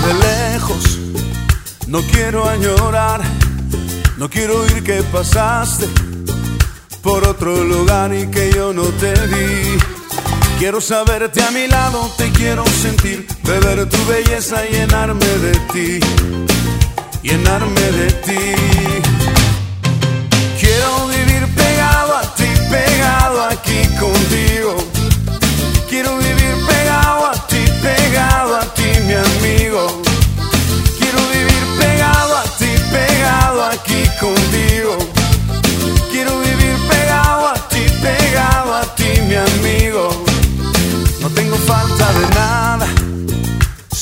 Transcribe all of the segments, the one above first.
de lejos. No quiero añorar, no quiero oír que pasaste por otro lugar y que yo no te vi. Quiero saberte a mi lado, te quiero sentir, beber tu belleza, llenarme de ti, llenarme de ti.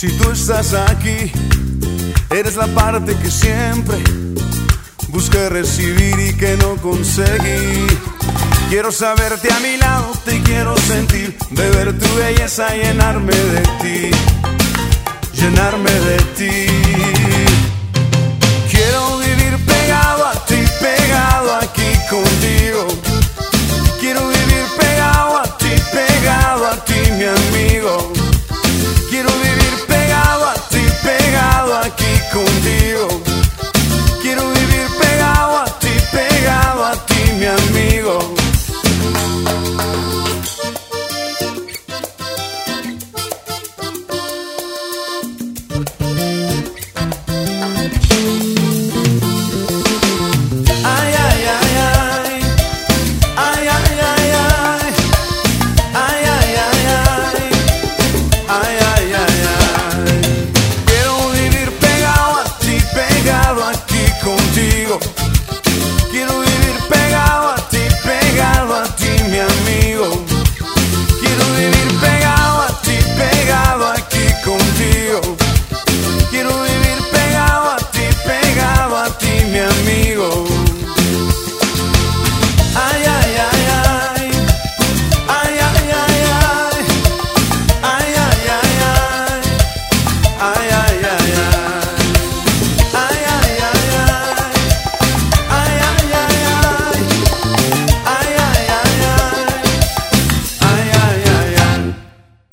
Si tú estás aquí. Eres la parte que siempre busqué recibir y que no conseguí. Quiero saberte a mi lado, te quiero sentir, beber tu belleza, llenarme de ti, conmigo.